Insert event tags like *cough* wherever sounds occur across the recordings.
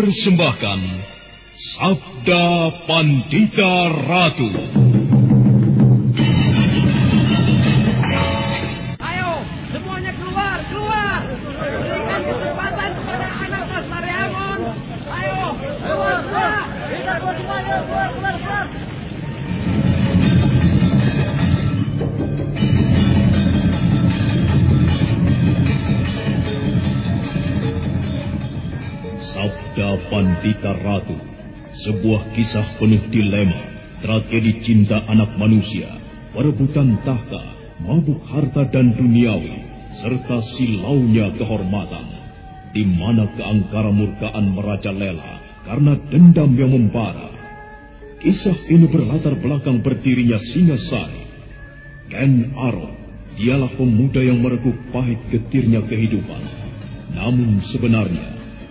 Mempersembahkan Sabda Pandita Ratu. Pandita Ratu, sebuah kisah penuh dilema, tragedi cinta anak manusia, perebutan tahta, mabuk harta dan duniawi, serta silaunya kehormatan, di mana keangkara murkaan merajalela karena dendam yang membara. Kisah ini berlatar belakang berdirinya Singasari. Ken Arok, dialah pemuda yang mereguk pahit getirnya kehidupan. Namun sebenarnya,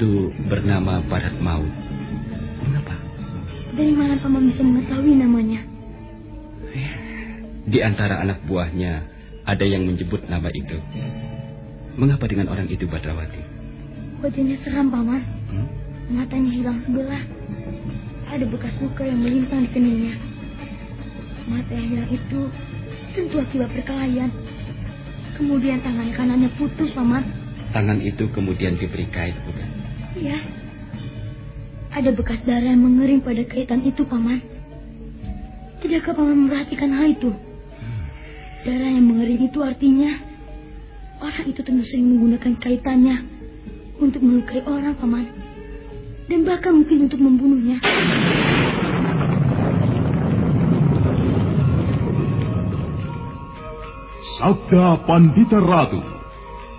Itu bernama Barat Maut. Mengapa? Dari mana paman bisa mengetahui namanya? Di antara anak buahnya ada yang menyebut nama itu. Mengapa dengan orang itu Badrawati? Wajahnya seram paman. Hmm? Matanya hilang sebelah. Ada bekas luka yang melintang di keningnya. Mata yang hilang itu tentu akibat perkelahian. Kemudian tangan kanannya putus, paman. Tangan itu kemudian diberi kait, bukan? Iya. Ada bekas darah yang mengering pada kaitan itu, paman. Tidakkah paman memperhatikan hal itu? Darah yang mengering itu artinya orang itu tentu sering menggunakan kaitannya untuk melukai orang, paman. Dan bahkan mungkin untuk membunuhnya. Sabda Pandita Ratu.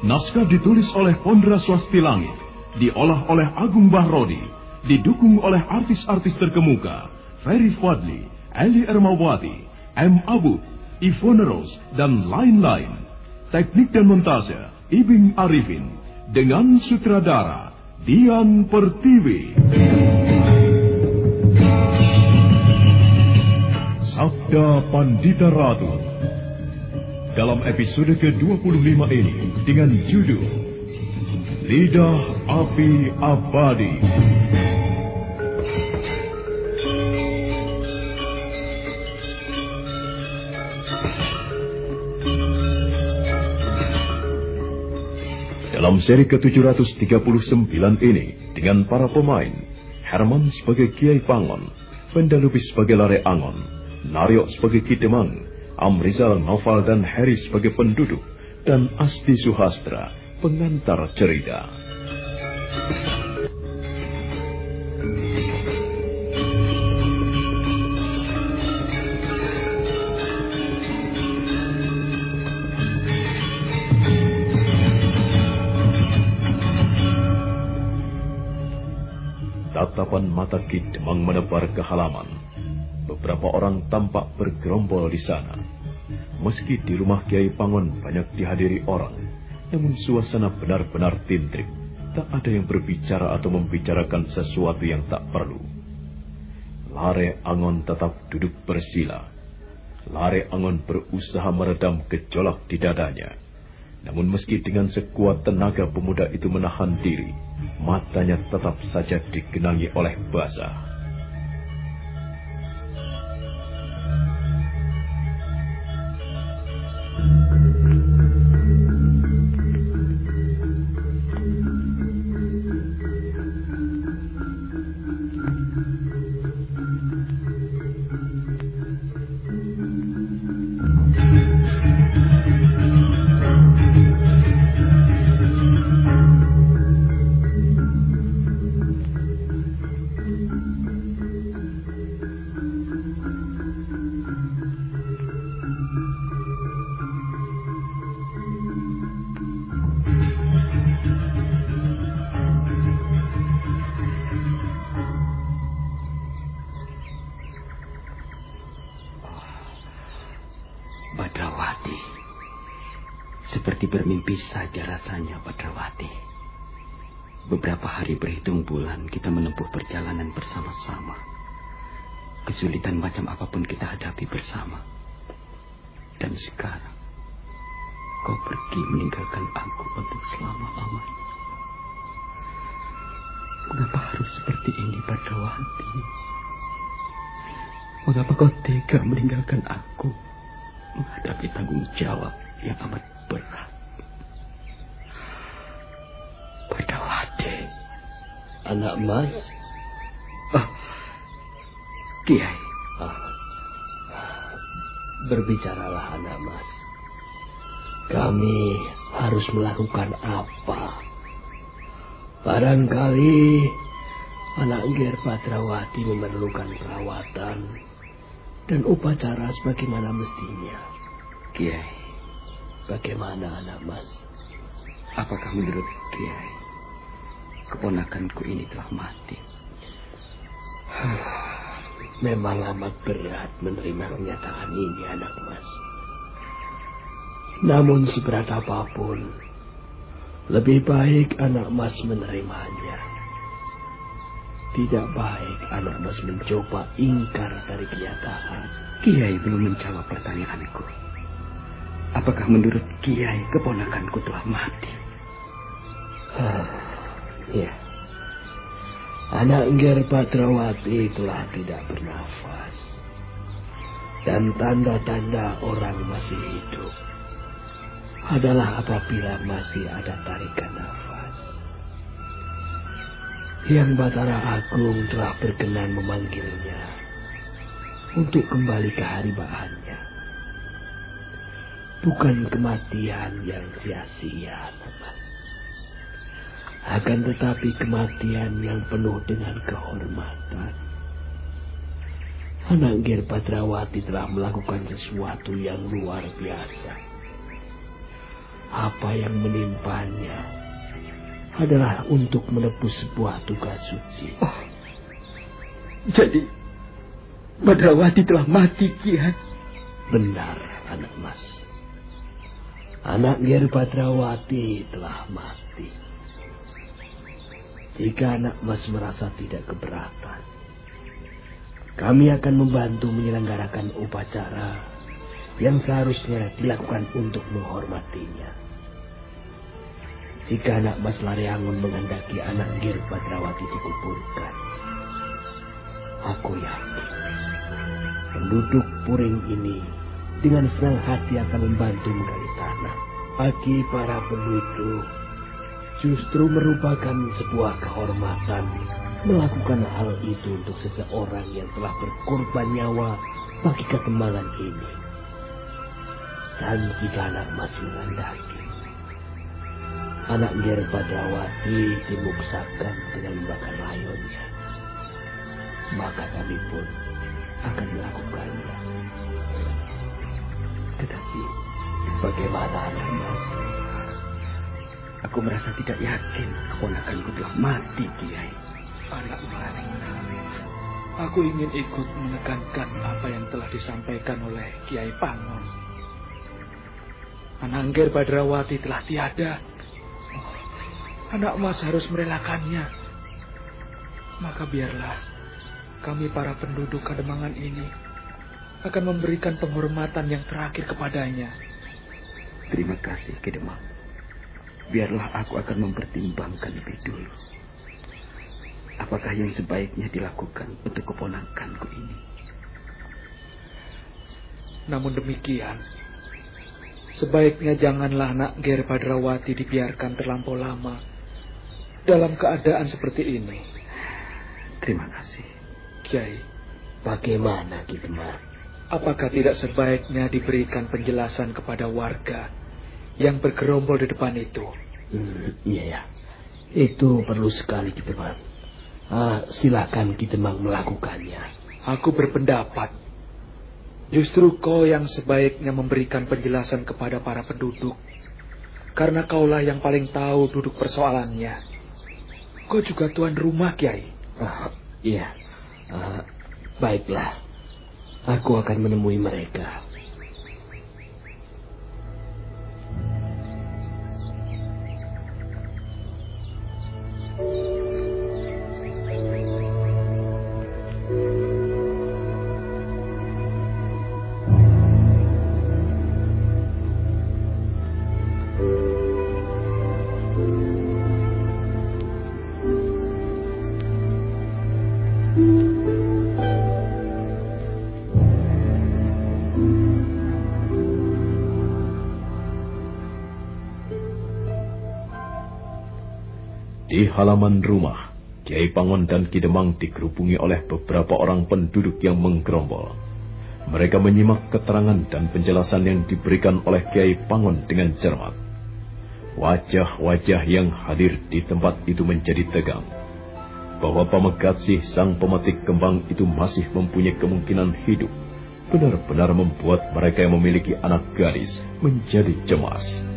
Naskah ditulis oleh Pondra Swasti Langit, diolah oleh Agung Bahrodi, didukung oleh artis-artis terkemuka, Ferry Fadli, Eli Ermawati, M. Abu, Ivone Rose, dan lain-lain. Teknik dan montase, Ibing Arifin, dengan sutradara, Dian Pertiwi. Sabda Pandita Ratu dalam episode ke-25 ini dengan judul Lidah Api Abadi. Dalam seri ke-739 ini dengan para pemain Herman sebagai Kiai Pangon, Pendalubis sebagai Lare Angon, Naryo sebagai Kidemang, Amrizal Noval dan Harry sebagai penduduk, dan Asti Suhastra, pengantar cerita. Tatapan mata Ki Demang menebar ke halaman. Beberapa orang tampak bergerombol di sana. Meski di rumah Kiai Pangon banyak dihadiri orang, namun suasana benar-benar tintrik. Tak ada yang berbicara atau membicarakan sesuatu yang tak perlu. Lare Angon tetap duduk bersila. Lare Angon berusaha meredam gejolak di dadanya. Namun meski dengan sekuat tenaga pemuda itu menahan diri, matanya tetap saja digenangi oleh basah. Kau pergi meninggalkan aku untuk selama-lamanya. Mengapa harus seperti ini, Padrawati? Mengapa kau tega meninggalkan aku menghadapi tanggung jawab yang amat berat? Padawati. Anak mas? Oh, Kiai. Ah. Berbicaralah anak mas. Kami harus melakukan apa? Barangkali anak Ger Padrawati memerlukan perawatan dan upacara sebagaimana mestinya. Kiai. Bagaimana anak mas? Apakah menurut Kiai, keponakanku ini telah mati? Memang amat berat menerima kenyataan ini anak mas. Namun seberat apa pun, lebih baik anak mas menerimanya. Tidak baik anak mas mencoba ingkar dari kenyataan. Kiai belum menjawab pertanyaanku. Apakah menurut Kiai keponakanku telah mati? ya. Anak Nger Padrawati telah tidak bernafas. Dan tanda-tanda orang masih hidup adalah apabila masih ada tarikan nafas. Yang Batara Agung telah berkenan memanggilnya untuk kembali ke haribaannya. Bukan kematian yang sia-sia, Mas. Akan tetapi kematian yang penuh dengan kehormatan. Anak Ger Padrawati telah melakukan sesuatu yang luar biasa. Apa yang menimpanya adalah untuk menebus sebuah tugas suci. Oh, jadi Badrawati telah mati, Kiai. Benar, anak mas. Anak Ger Badrawati telah mati. Jika anak mas merasa tidak keberatan, kami akan membantu menyelenggarakan upacara yang seharusnya dilakukan untuk menghormatinya. Jika anak mas Lareangun menghendaki anak Gir Badrawati dikuburkan, aku yakin penduduk Puring ini dengan senang hati akan membantu menggali tanah. Bagi para penduduk, justru merupakan sebuah kehormatan melakukan hal itu untuk seseorang yang telah berkorban nyawa bagi ketembalan ini. Dan jika anak masih mengandaki, anak Ger Badrawati dimuksakan dengan membakar layonnya, maka kami pun akan melakukannya. Tetapi bagaimana anak mas? Aku merasa tidak yakin keponakanku telah mati, Kiai. Anak mas, aku ingin ikut menekankan apa yang telah disampaikan oleh Kiai Pangon. Anangger Badrawati telah tiada. Anak mas harus merelakannya. Maka biarlah kami para penduduk Kademangan ini akan memberikan penghormatan yang terakhir kepadanya. Terima kasih, Kedemang. Biarlah aku akan mempertimbangkan lebih dulu. Apakah yang sebaiknya dilakukan untuk keponakanku ini? Namun demikian, sebaiknya janganlah anak Ger Padrawati dibiarkan terlampau lama dalam keadaan seperti ini. Terima kasih. Kiai, Bagaimana Kidemar? apakah tidak sebaiknya diberikan penjelasan kepada warga yang bergerombol di depan itu? Hmm, iya ya. Itu perlu sekali Kidemar. Ah, silakan Kidemang melakukannya. Aku berpendapat, justru kau yang sebaiknya memberikan penjelasan kepada para penduduk. Karena kaulah yang paling tahu duduk persoalannya. Kau juga tuan rumah, Kiai. Ah, iya. Ah, baiklah. Aku akan menemui mereka. Halaman rumah, Kiai Pangon dan Kidemang dikerubungi oleh beberapa orang penduduk yang menggerombol. Mereka menyimak keterangan dan penjelasan yang diberikan oleh Kiai Pangon dengan cermat. Wajah-wajah yang hadir di tempat itu menjadi tegang. Bahwa Pamegatsih sang pemetik kembang itu masih mempunyai kemungkinan hidup benar-benar membuat mereka yang memiliki anak gadis menjadi cemas.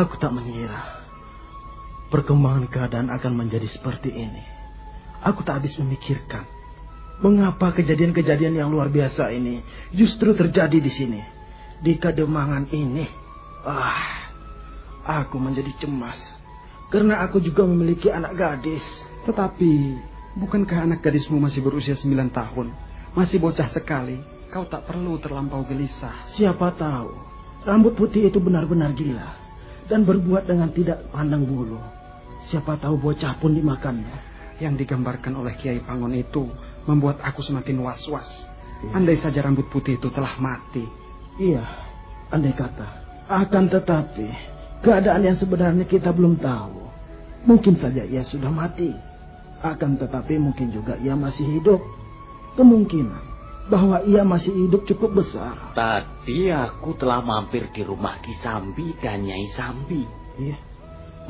Aku tak mengira perkembangan keadaan akan menjadi seperti ini. Aku tak habis memikirkan mengapa kejadian-kejadian yang luar biasa ini justru terjadi di sini, di Kademangan ini. Ah, aku menjadi cemas karena aku juga memiliki anak gadis. Tetapi, bukankah anak gadismu masih berusia sembilan tahun? Masih bocah sekali. Kau tak perlu terlampau gelisah. Siapa tahu Rambut putih itu benar-benar gila dan berbuat dengan tidak pandang bulu. Siapa tahu bocah pun dimakannya. Yang digambarkan oleh Kiai Pangon itu membuat aku semakin was-was. Iya. Andai saja rambut putih itu telah mati. Iya, andai kata. Akan tetapi, keadaan yang sebenarnya kita belum tahu. Mungkin saja ia sudah mati. Akan tetapi mungkin juga ia masih hidup. Kemungkinan bahwa ia masih hidup cukup besar. Tadi aku telah mampir di rumah Kisambi dan Nyai Sambi. Iya.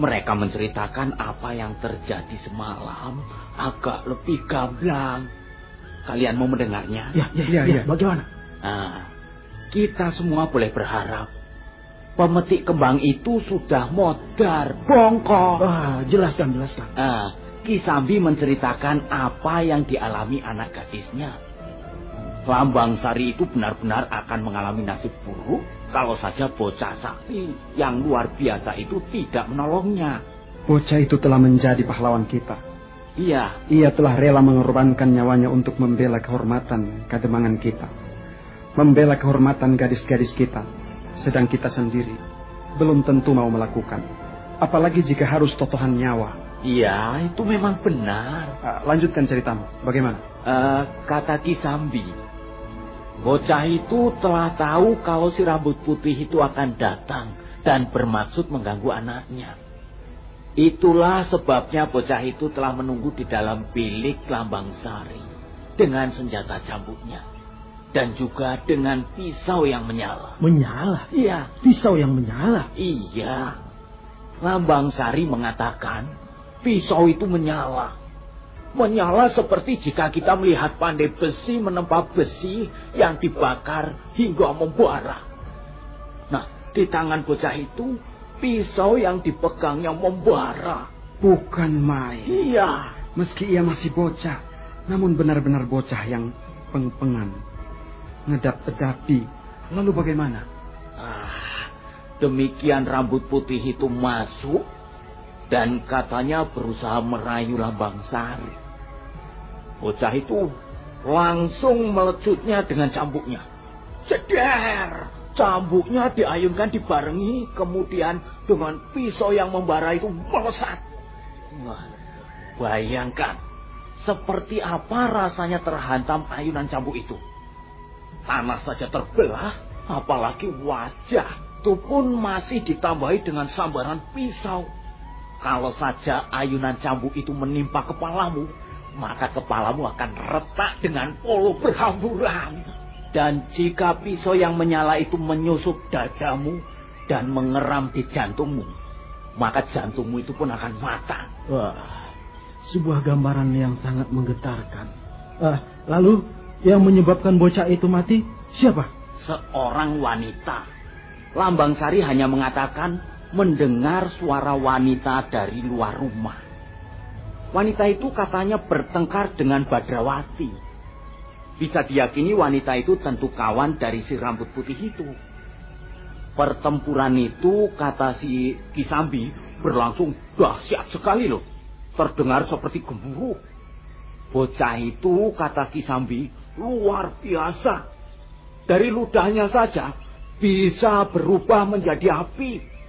Mereka menceritakan apa yang terjadi semalam agak lebih gamblang. Kalian mau mendengarnya? Ya, ya, ya. ya. Bagaimana? Nah, kita semua boleh berharap pemetik kembang itu sudah modar, bongkok. Ah, jelaskan, jelaskan. Nah, Kisambi menceritakan apa yang dialami anak gadisnya. Lambang Sari itu benar-benar akan mengalami nasib buruk kalau saja bocah sakti yang luar biasa itu tidak menolongnya. Bocah itu telah menjadi pahlawan kita. Iya. Ia telah rela mengorbankan nyawanya untuk membela kehormatan kademangan kita. Membela kehormatan gadis-gadis kita. Sedang kita sendiri belum tentu mau melakukan. Apalagi jika harus totohan nyawa. Iya, itu memang benar. Uh, lanjutkan ceritamu. Bagaimana? Uh, kata Kisambi, bocah itu telah tahu kalau si rambut putih itu akan datang dan bermaksud mengganggu anaknya. Itulah sebabnya bocah itu telah menunggu di dalam bilik lambang sari dengan senjata cambuknya dan juga dengan pisau yang menyala. Menyala? Iya. Pisau yang menyala? Iya. Lambang Sari mengatakan pisau itu menyala. Menyala seperti jika kita melihat pandai besi menempa besi yang dibakar hingga membara. Nah, di tangan bocah itu pisau yang dipegang yang membara. Bukan main. Iya. Meski ia masih bocah, namun benar-benar bocah yang peng-pengan. Ngedap-edapi. Lalu bagaimana? Ah, demikian rambut putih itu masuk dan katanya berusaha merayu lambang sari. Bocah itu langsung melecutnya dengan cambuknya. Ceder! Cambuknya diayunkan dibarengi, kemudian dengan pisau yang membara itu melesat. Wah, bayangkan, seperti apa rasanya terhantam ayunan cambuk itu. Tanah saja terbelah, apalagi wajah itu pun masih ditambahi dengan sambaran pisau. Kalau saja ayunan cambuk itu menimpa kepalamu, maka kepalamu akan retak dengan polo berhamburan. Dan jika pisau yang menyala itu menyusup dadamu dan mengeram di jantungmu, maka jantungmu itu pun akan matang. Wah, sebuah gambaran yang sangat menggetarkan. Ah, lalu yang menyebabkan bocah itu mati siapa? Seorang wanita Lambang Sari hanya mengatakan mendengar suara wanita dari luar rumah. Wanita itu katanya bertengkar dengan Badrawati. Bisa diyakini wanita itu tentu kawan dari si rambut putih itu. Pertempuran itu, kata si Kisambi, berlangsung dahsyat sekali loh. Terdengar seperti gemuruh. Bocah itu, kata Kisambi, luar biasa. Dari ludahnya saja bisa berubah menjadi api.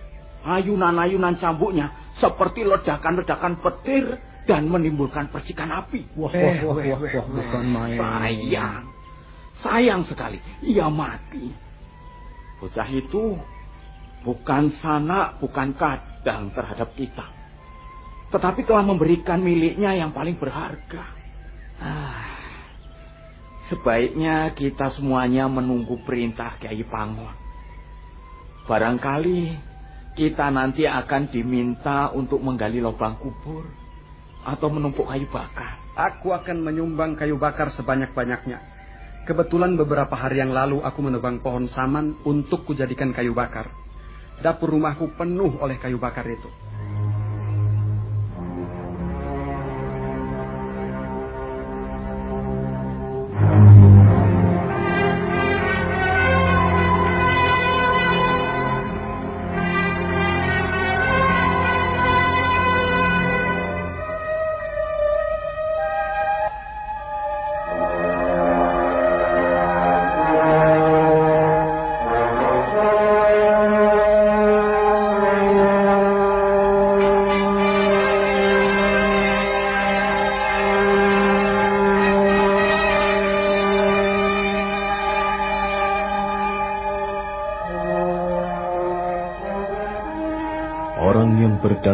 Ayunan-ayunan cambuknya seperti ledakan-ledakan petir dan menimbulkan percikan api. Wah, wah, wah, wah, wah, bukan main. Sayang. Sayang sekali. Ia mati. Bocah itu bukan sanak, bukan kadang terhadap kita. Tetapi telah memberikan miliknya yang paling berharga. Ah, sebaiknya kita semuanya menunggu perintah Kiai Pangon. Barangkali kita nanti akan diminta untuk menggali lubang kubur atau menumpuk kayu bakar. Aku akan menyumbang kayu bakar sebanyak-banyaknya. Kebetulan beberapa hari yang lalu aku menebang pohon saman untuk kujadikan kayu bakar. Dapur rumahku penuh oleh kayu bakar itu.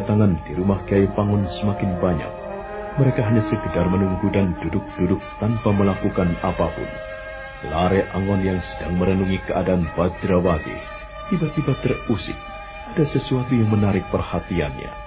Berdatangan di rumah Kiai Pangun semakin banyak. Mereka hanya sekedar menunggu dan duduk-duduk tanpa melakukan apa pun. Lare Angon yang sedang merenungi keadaan Badrawati tiba-tiba terusik. Ada sesuatu yang menarik perhatiannya.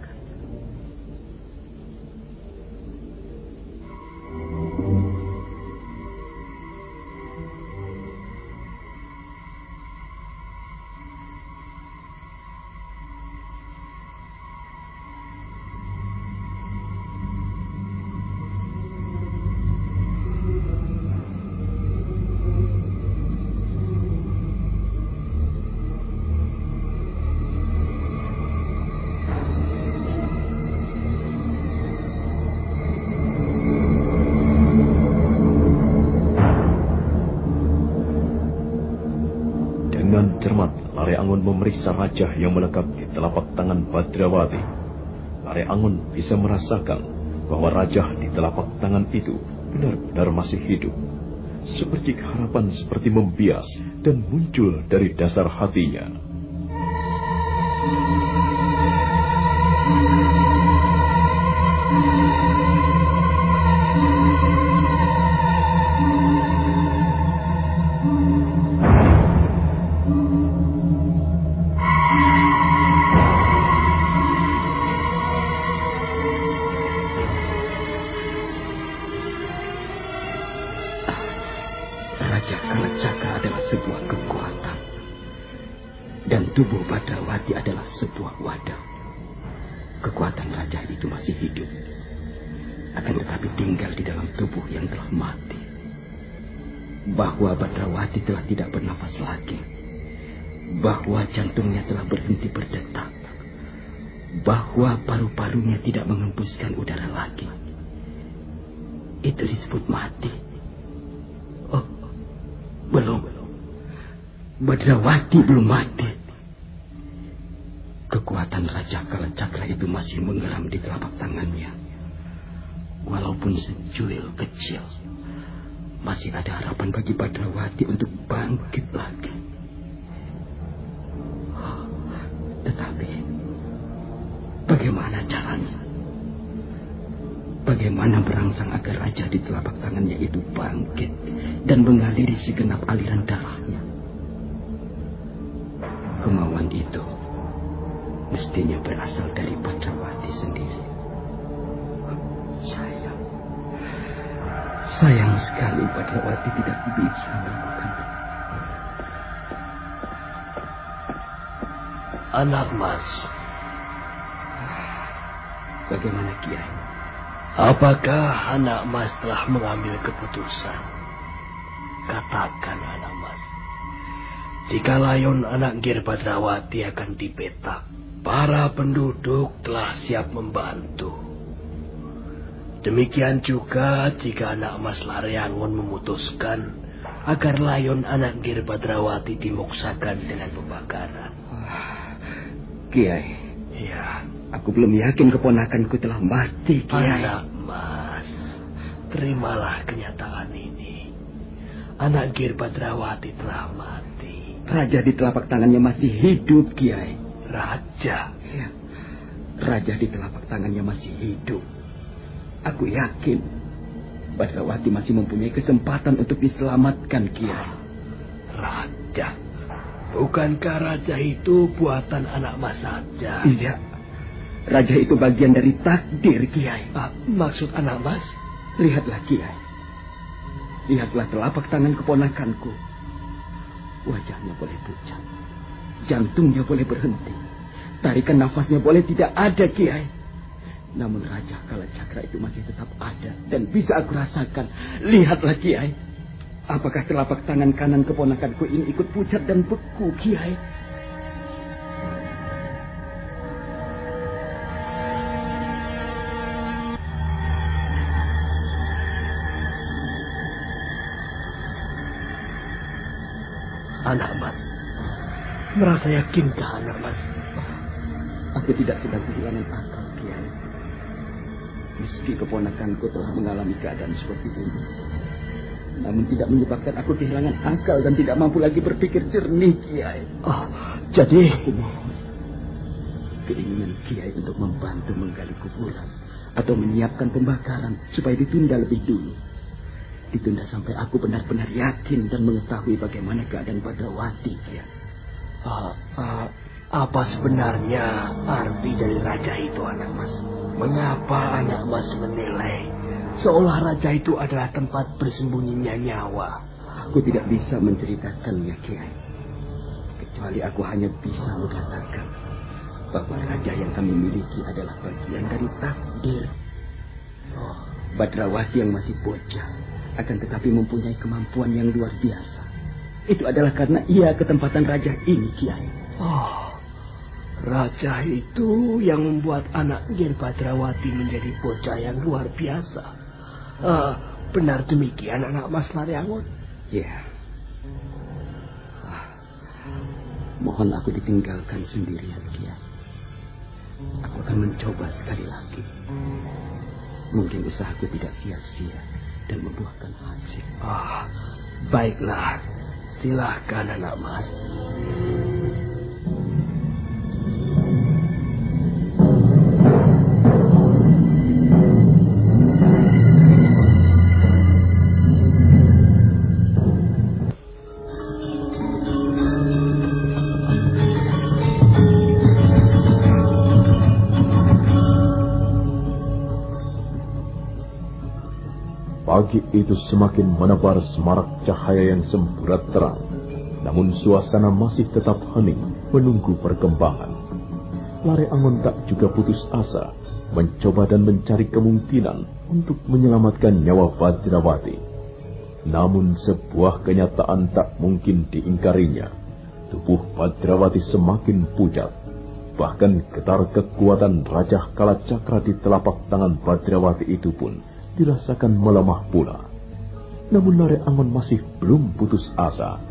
yang melekat di telapak tangan Badrawati. Lare Angon bisa merasakan bahwa raja di telapak tangan itu benar-benar masih hidup. Seperti harapan seperti membias dan muncul dari dasar hatinya. Badrawati adalah sebuah wadah. Kekuatan raja itu masih hidup. Akan tetapi tinggal di dalam tubuh yang telah mati. Bahwa Badrawati telah tidak bernafas lagi. Bahwa jantungnya telah berhenti berdetak. Bahwa paru-parunya tidak mengembuskan udara lagi. Itu disebut mati. Oh, belum. Badrawati belum mati. Kekuatan Raja Kalacakra itu masih mengeram di telapak tangannya. Walaupun secuil kecil, masih ada harapan bagi Badrawati untuk bangkit lagi. Tetapi, bagaimana caranya? Bagaimana berangsang agar raja di telapak tangannya itu bangkit dan mengaliri segenap aliran darahnya? Kemauan itu mestinya berasal dari Padrawati sendiri. Sayang. Sayang sekali Padrawati tidak bisa melakukan Anak mas. Bagaimana Kiai? Apakah anak mas telah mengambil keputusan? Katakan anak mas. Jika layon anak Gir Badrawati akan dipetak, para penduduk telah siap membantu. Demikian juga jika anak Mas Laryangon memutuskan agar layon anak Gir Badrawati dimuksakan dengan pembakaran. Kiai, Ya, aku belum yakin keponakanku telah mati, Kiai. anak Mas, terimalah kenyataan ini. Anak Gir Badrawati telah mati. Raja di telapak tangannya masih hidup, Kiai. Raja, Ya. Raja di telapak tangannya masih hidup. Aku yakin Badrawati masih mempunyai kesempatan untuk diselamatkan, Kiai. raja. Bukankah raja itu buatan anak Mas saja? Iya. Raja itu bagian dari takdir, Kiai. Ah, maksud anak Mas? Lihatlah, Kiai. Lihatlah telapak tangan keponakanku. Wajahnya boleh pucat. Jantungnya boleh berhenti. Tarikan nafasnya boleh tidak ada, Kiai. Namun Raja Kalacakra itu masih tetap ada dan bisa aku rasakan. Lihatlah, Kiai. Apakah telapak tangan kanan keponakanku ini ikut pucat dan beku, Kiai? Anak Mas. Merasa yakinkah anak Mas? Aku tidak sedang kehilangan akal, Kiai. Meski keponakanku telah mengalami keadaan seperti ini. Namun tidak menyebabkan aku kehilangan akal dan tidak mampu lagi berpikir jernih, Kiai. Oh, jadi Aku mohon. Keinginan Kiai untuk membantu menggali kuburan atau menyiapkan pembakaran supaya ditunda lebih dulu. Ditunda sampai aku benar-benar yakin dan mengetahui bagaimana keadaan Badrawati, Kiai. Ah, ah, apa sebenarnya arti dari raja itu anak Mas? Mengapa anak Mas menilai seolah raja itu adalah tempat bersembunyinya nyawa? Aku tidak bisa menceritakannya, Kiai. Kecuali aku hanya bisa mengatakan bahwa raja yang kami miliki adalah bagian dari takdir. Oh, Badrawati yang masih bocah akan tetapi mempunyai kemampuan yang luar biasa. Itu adalah karena ia ketempatan raja ini, Kiai. Oh, raja itu yang membuat anak Gir Badrawati menjadi bocah yang luar biasa. Ah, benar demikian anak Mas Laryangon. Ya. Ah, Mohon aku ditinggalkan sendirian, Kiai. Aku akan mencoba sekali lagi. Mungkin usahaku tidak sia-sia dan membuahkan hasil. Ah, baiklah. Silahkan anak Mas. Pagi itu semakin menebar semarak cahaya yang semburat terang. Namun suasana masih tetap hening menunggu perkembangan. Lare Angon tak juga putus asa mencoba dan mencari kemungkinan untuk menyelamatkan nyawa Badrawati. Namun sebuah kenyataan tak mungkin diingkarinya. Tubuh Badrawati semakin pucat. Bahkan getar kekuatan Raja Kalacakra di telapak tangan Badrawati itu pun dirasakan melemah pula. Namun Lare Angon masih belum putus asa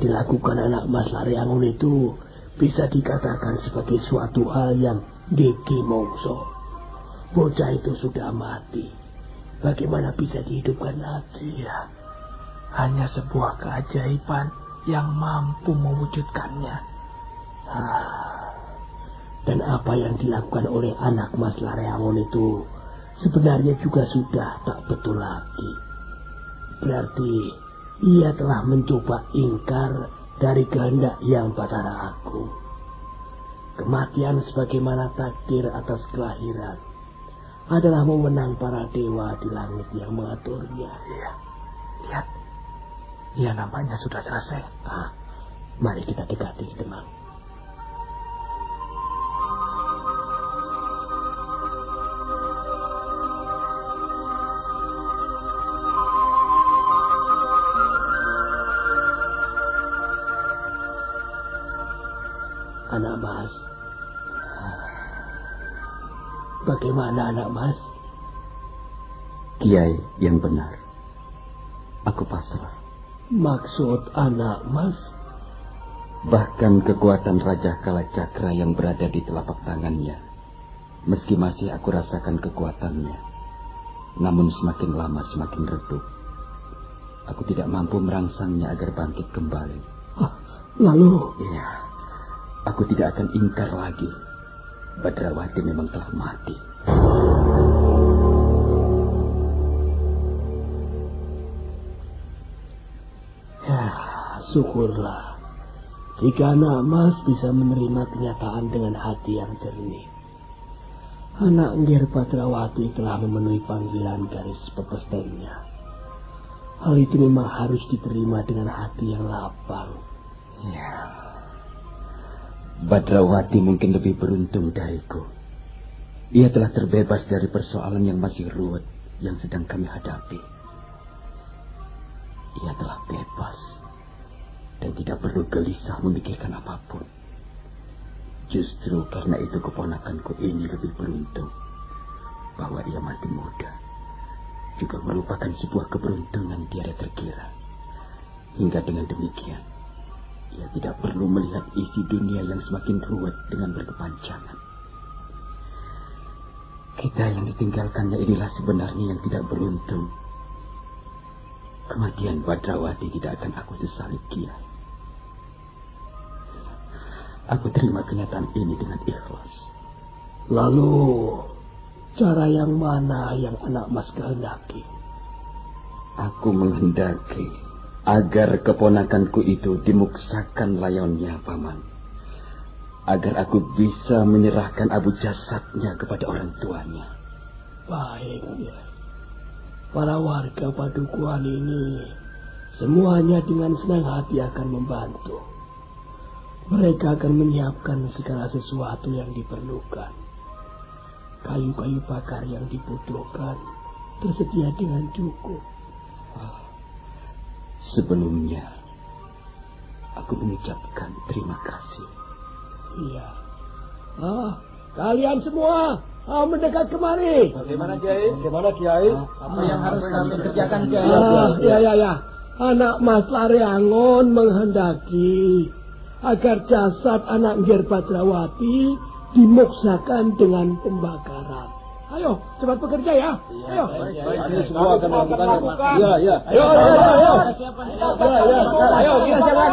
dilakukan anak Mas Laryangun itu bisa dikatakan sebagai suatu hal yang Diki Mongso. Bocah itu sudah mati. Bagaimana bisa dihidupkan lagi ya? Hanya sebuah keajaiban yang mampu mewujudkannya. Ah, dan apa yang dilakukan oleh anak Mas Laryangun itu sebenarnya juga sudah tak betul lagi. Berarti ia telah mencoba ingkar dari kehendak yang pada aku. Kematian sebagaimana takdir atas kelahiran adalah memenang para dewa di langit yang mengaturnya. Iya, lihat. Ia nampaknya sudah selesai. Ah, mari kita dekati, teman. Bagaimana anak mas? Kiai yang benar. Aku pasrah. Maksud anak mas? Bahkan kekuatan Raja Kalacakra yang berada di telapak tangannya. Meski masih aku rasakan kekuatannya. Namun semakin lama semakin redup. Aku tidak mampu merangsangnya agar bangkit kembali. Ah, lalu? Iya. Aku tidak akan ingkar lagi. Badrawati memang telah mati. Syukurlah. Jika anak mas bisa menerima kenyataan dengan hati yang jernih. Anak Ngir Badrawati telah memenuhi panggilan garis pepestennya. Hal itu memang harus diterima dengan hati yang lapang. Ya. Badrawati mungkin lebih beruntung dariku. Ia telah terbebas dari persoalan yang masih ruwet yang sedang kami hadapi. Ia telah bebas dan tidak perlu gelisah memikirkan apa pun. Justru karena itu keponakanku ini lebih beruntung bahwa ia mati muda. Juga merupakan sebuah keberuntungan tiada terkira. Hingga dengan demikian, ia tidak perlu melihat isi dunia yang semakin ruwet dengan berkepanjangan. Kita yang ditinggalkannya inilah sebenarnya yang tidak beruntung. Kematian Badrawati tidak akan aku sesali kia. Aku terima kenyataan ini dengan ikhlas. Lalu, cara yang mana yang anak mas kehendaki? Aku menghendaki agar keponakanku itu dimuksakan layonnya, Paman. Agar aku bisa menyerahkan abu jasadnya kepada orang tuanya. Baik, ya. Para warga padukuhan ini semuanya dengan senang hati akan membantu. Mereka akan menyiapkan segala sesuatu yang diperlukan. Kayu-kayu bakar yang dibutuhkan tersedia dengan cukup. Oh. Sebelumnya, aku mengucapkan terima kasih. Iya. Ah, kalian semua ah, mendekat kemari. Bagaimana Kiai? Bagaimana Kiai? Ah, apa yang harus kami kerjakan Kiai? Ah, ya ya ya. Anak Mas Lareangon menghendaki agar jasad anak Ngir Badrawati dimuksakan dengan pembakaran. Ayo, cepat bekerja ya. Ayo. Ini semua akan melakukan. Iya, iya. Ayo, ayo, ayo, ayo. Iya, iya. Ayo, kita siapa? Ayo. Demikianlah,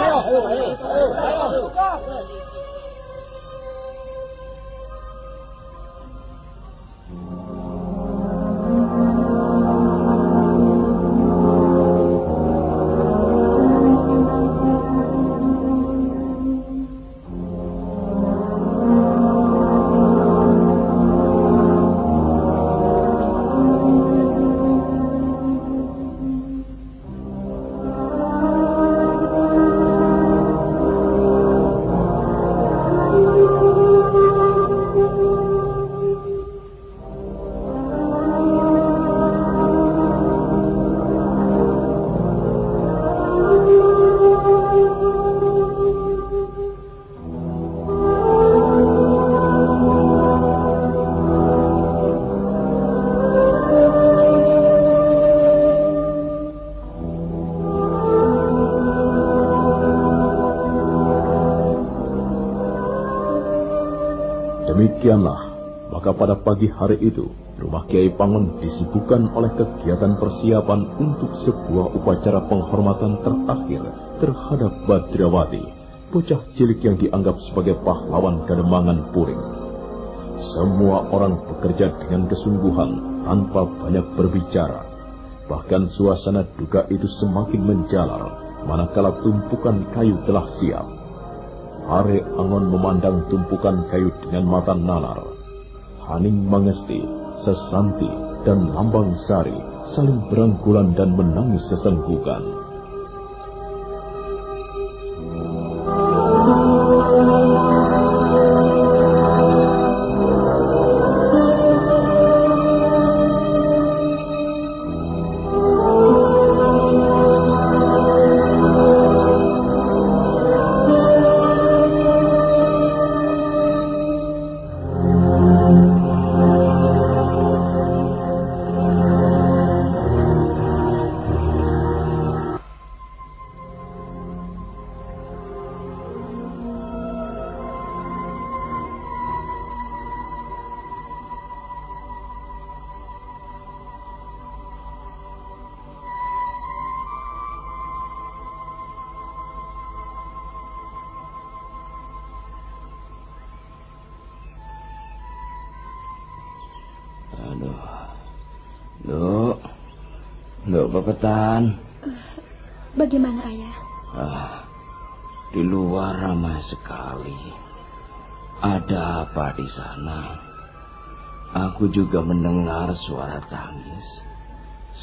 pagi hari itu, rumah Kiai Pangon disibukkan oleh kegiatan persiapan untuk sebuah upacara penghormatan terakhir terhadap Badrawati, bocah cilik yang dianggap sebagai pahlawan Kademangan Puring. Semua orang bekerja dengan kesungguhan tanpa banyak berbicara. Bahkan suasana duka itu semakin menjalar manakala tumpukan kayu telah siap. Are Angon memandang tumpukan kayu dengan mata nalar. Haning Mangesti, Sesanti, dan Lambang Sari saling berangkulan dan menangis sesenggukan. Ada apa di sana? Aku juga mendengar suara tangis.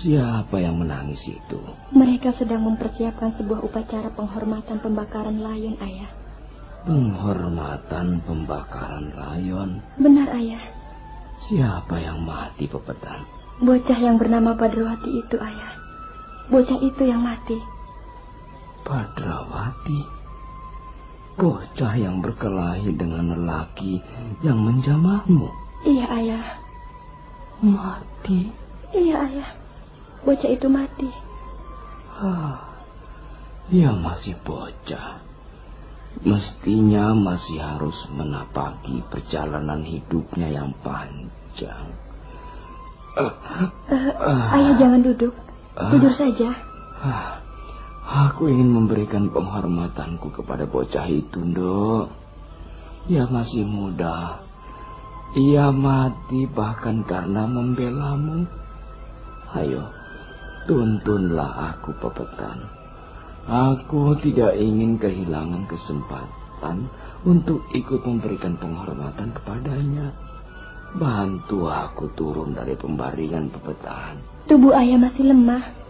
Siapa yang menangis itu? Mereka sedang mempersiapkan sebuah upacara penghormatan pembakaran layon, ayah. Penghormatan pembakaran layon. Benar, ayah. Siapa yang mati, Pepetan? Bocah yang bernama Padrawati itu, ayah. Bocah itu yang mati. Padrawati. Bocah yang berkelahi dengan lelaki yang menjamahmu. Iya, ayah. Mati. Iya, ayah. Bocah itu mati. Ah, dia masih bocah. Mestinya masih harus menapaki perjalanan hidupnya yang panjang. Eh, ayah jangan duduk. Tidur saja. Ah, aku ingin memberikan penghormatanku kepada bocah itu, Ndok. Ia masih muda. Ia mati bahkan karena membelamu. Ayo, tuntunlah aku, Pepetan. Aku tidak ingin kehilangan kesempatan untuk ikut memberikan penghormatan kepadanya. Bantu aku turun dari pembaringan Pepetan. Tubuh ayah masih lemah.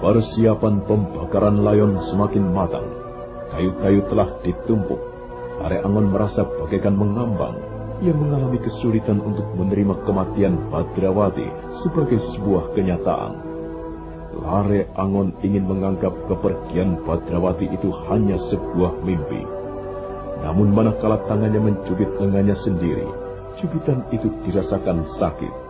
Persiapan pembakaran layon semakin matang. Kayu-kayu telah ditumpuk. Are Angon merasa bagaikan mengambang. Ia mengalami kesulitan untuk menerima kematian Badrawati sebagai sebuah kenyataan. Lare Angon ingin menganggap kepergian Badrawati itu hanya sebuah mimpi. Namun manakala tangannya mencubit lengannya sendiri, cubitan itu dirasakan sakit.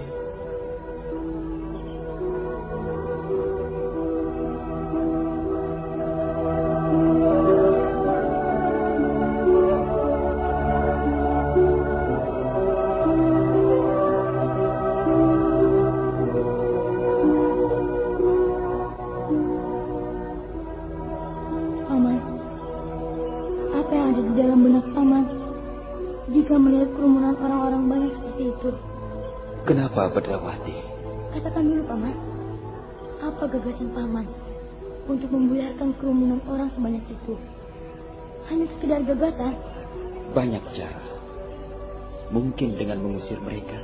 mengusir mereka.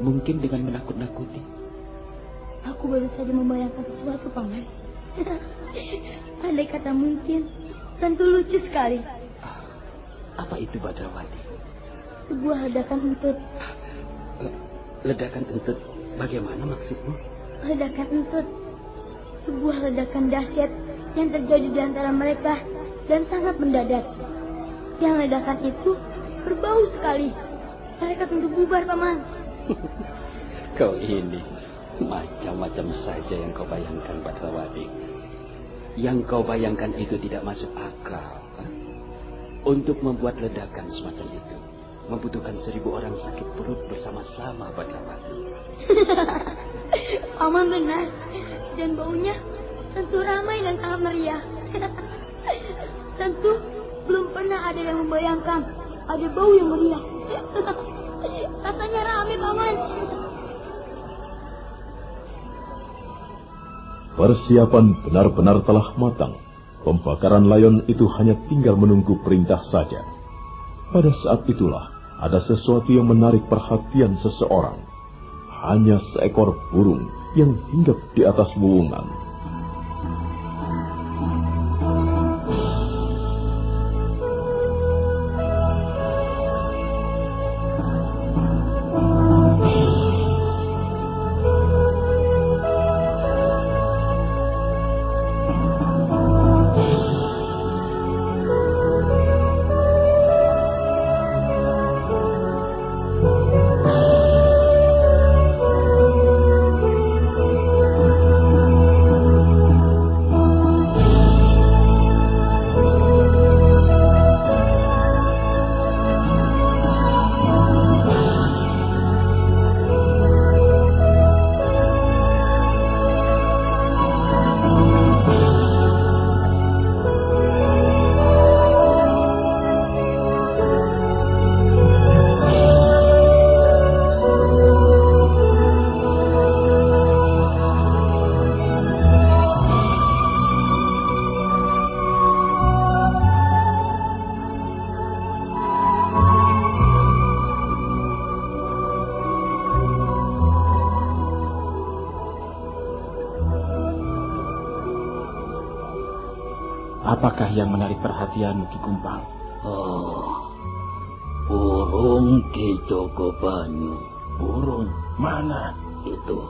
Mungkin dengan menakut-nakuti. Aku baru saja membayangkan sesuatu, Paman. Andai kata mungkin, tentu lucu sekali. Apa itu Badrawati? Sebuah ledakan untuk Ledakan entut bagaimana maksudmu? Ledakan entut. Sebuah ledakan dahsyat yang terjadi di antara mereka dan sangat mendadak. Yang ledakan itu berbau sekali. Mereka tentu bubar, Paman. *laughs* kau ini macam-macam saja yang kau bayangkan, Badrawati. Yang kau bayangkan itu tidak masuk akal. Untuk membuat ledakan semacam itu membutuhkan seribu orang sakit perut bersama-sama waktu. *laughs* Paman benar. Dan baunya tentu ramai dan sangat meriah. *laughs* tentu belum pernah ada yang membayangkan ada bau yang meriah. Rasanya ramai, Paman. Persiapan benar-benar telah matang. Pembakaran layon itu hanya tinggal menunggu perintah saja. Pada saat itulah ada sesuatu yang menarik perhatian seseorang. Hanya seekor burung yang hinggap di atas buungan. Ki Kumpang? Oh, burung Ki Joko Banyu. Burung mana? Itu.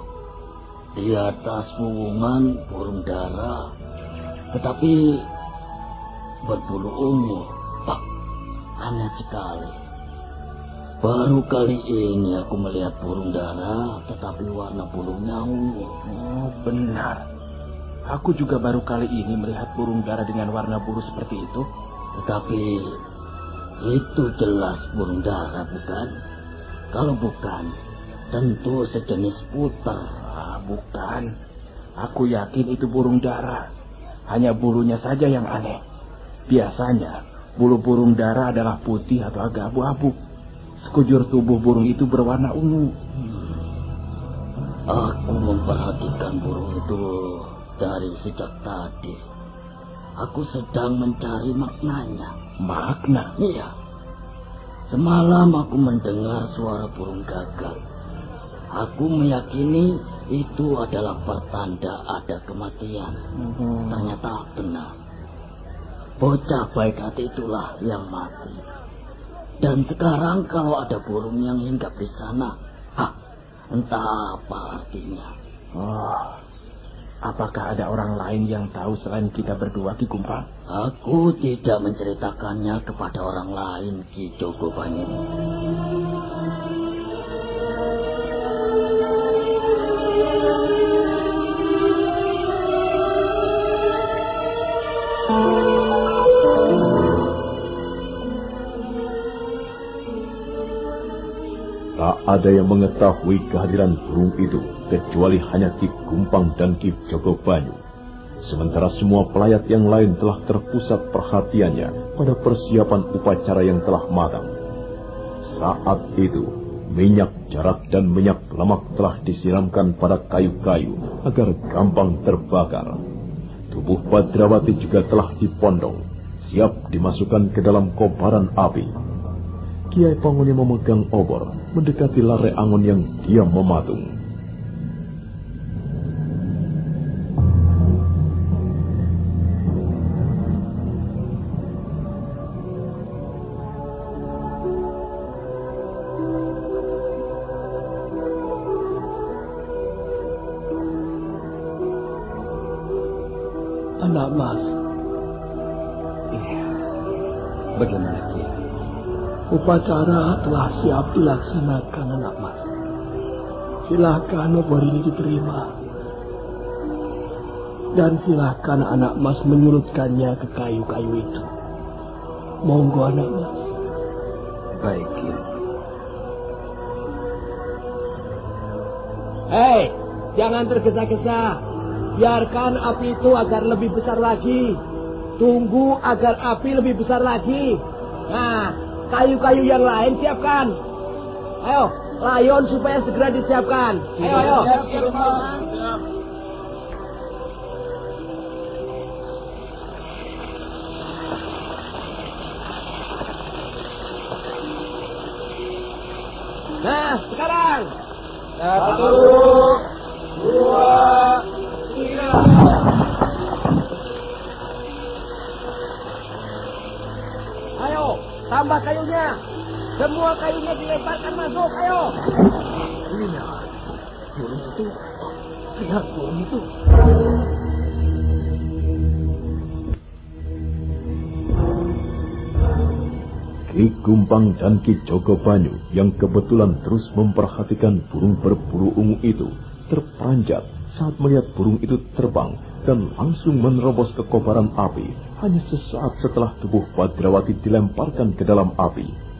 Di atas buungan burung dara. Tetapi berbulu ungu. Oh, aneh sekali. Baru kali ini aku melihat burung dara, tetapi warna bulunya ungu. Oh, benar. Aku juga baru kali ini melihat burung dara dengan warna bulu seperti itu. Tetapi itu jelas burung dara, bukan? Kalau bukan, tentu sejenis puter. Ah, bukan. Aku yakin itu burung dara. Hanya bulunya saja yang aneh. Biasanya, bulu burung dara adalah putih atau agak abu-abu. Sekujur tubuh burung itu berwarna ungu. Aku memperhatikan burung itu dari sejak tadi. Aku sedang mencari maknanya. Makna? Iya. Semalam aku mendengar suara burung gagak. Aku meyakini itu adalah pertanda ada kematian. Hmm. Ternyata benar. Bocah baik hati itulah yang mati. Dan sekarang kalau ada burung yang hinggap di sana, hah, entah apa artinya. Oh, apakah ada orang lain yang tahu selain kita berdua, Ki Kumpang? Aku tidak menceritakannya kepada orang lain, Ki Jogo Banyu. Tak ada yang mengetahui kehadiran burung itu kecuali hanya Ki Gumpang dan Ki Joko Banyu. Sementara semua pelayat yang lain telah terpusat perhatiannya pada persiapan upacara yang telah matang. Saat itu, minyak jarak dan minyak lemak telah disiramkan pada kayu-kayu agar gampang terbakar. Tubuh Badrawati juga telah dipondong, siap dimasukkan ke dalam kobaran api. Kiai Panguni memegang obor, mendekati lare angon yang diam mematung. Upacara telah siap dilaksanakan anak mas. Silahkan obor ini diterima. Dan silahkan anak mas menyurutkannya ke kayu-kayu itu. Monggo anak mas. Baik, Ki. Hei, jangan tergesa-gesa. Biarkan api itu agar lebih besar lagi. Tunggu agar api lebih besar lagi. Nah, kayu-kayu yang lain siapkan. Ayo, layon supaya segera disiapkan. Ayo, ayo. Nah, sekarang. Satu, dilemparkan masuk, ayo. Lihat, burung itu. Lihat burung itu. Ki Gumpang dan Ki Jogo Banyu yang kebetulan terus memperhatikan burung berbulu ungu itu terperanjat saat melihat burung itu terbang dan langsung menerobos ke kobaran api hanya sesaat setelah tubuh Badrawati dilemparkan ke dalam api.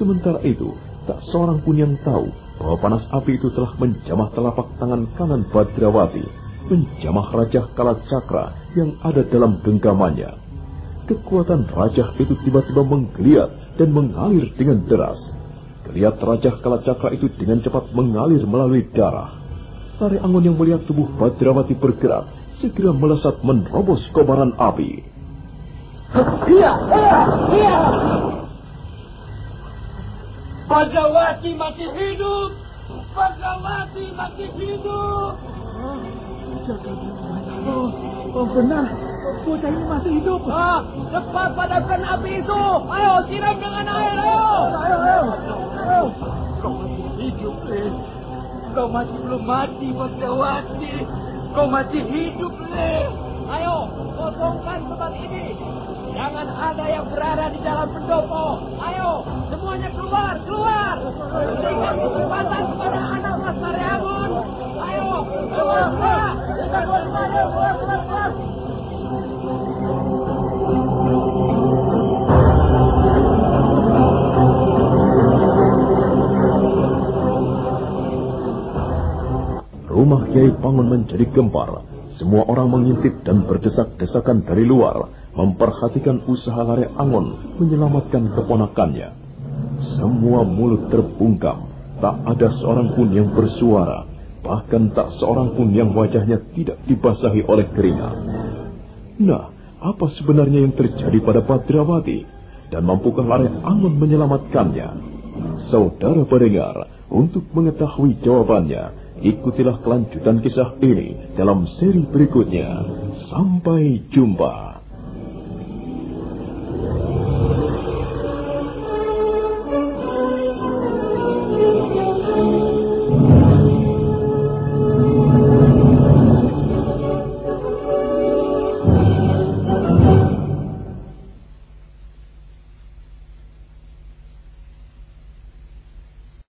Sementara itu, tak seorang pun yang tahu bahwa panas api itu telah menjamah telapak tangan kanan Badrawati, menjamah Raja Kalacakra yang ada dalam genggamannya. Kekuatan Raja itu tiba-tiba menggeliat dan mengalir dengan deras. Geliat Raja Kalacakra itu dengan cepat mengalir melalui darah. Lari Angon yang melihat tubuh Badrawati bergerak, segera melesat menerobos kobaran api. Iya, iya, iya. Badawati masih hidup. Badawati masih hidup. Oh, oh benar. Bocah ini masih hidup. Ah, cepat padamkan api itu. Ayo, siram dengan air, ayo. Ayo, ayo. ayo. Kau masih hidup, Le. Kau masih belum mati, Badawati. Kau masih hidup, Le. Ayo, kosongkan tempat ini. Jangan ada yang berada di dalam pendopo. Ayo, semuanya keluar, keluar. Berikan kesempatan kepada anak Mas Mariamun. Ayo, keluar, keluar. Keluar, keluar, keluar, keluar. Rumah Kiai Pangun menjadi gempar. Semua orang mengintip dan berdesak-desakan dari luar, memperhatikan usaha Lare Angon menyelamatkan keponakannya. Semua mulut terbungkam, tak ada seorang pun yang bersuara, bahkan tak seorang pun yang wajahnya tidak dibasahi oleh keringat. Nah, apa sebenarnya yang terjadi pada Padrawati? Dan mampukah Lare Angon menyelamatkannya? Saudara pendengar, untuk mengetahui jawabannya, Ikutilah kelanjutan kisah ini dalam seri berikutnya. Sampai jumpa.